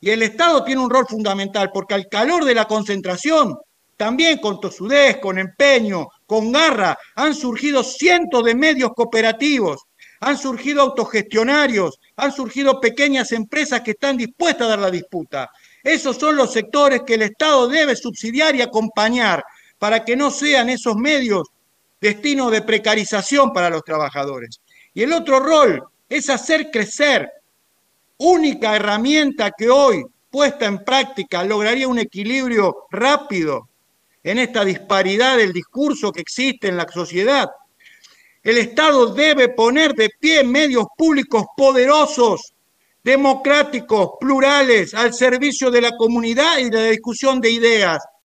Y el Estado tiene un rol fundamental porque al calor de la concentración, también con tosudez, con empeño, con garra, han surgido cientos de medios cooperativos, han surgido autogestionarios, han surgido pequeñas empresas que están dispuestas a dar la disputa. Esos son los sectores que el Estado debe subsidiar y acompañar para que no sean esos medios destino de precarización para los trabajadores. Y el otro rol es hacer crecer, única herramienta que hoy, puesta en práctica, lograría un equilibrio rápido en esta disparidad del discurso que existe en la sociedad. El Estado debe poner de pie medios públicos poderosos, democráticos, plurales, al servicio de la comunidad y de la discusión de ideas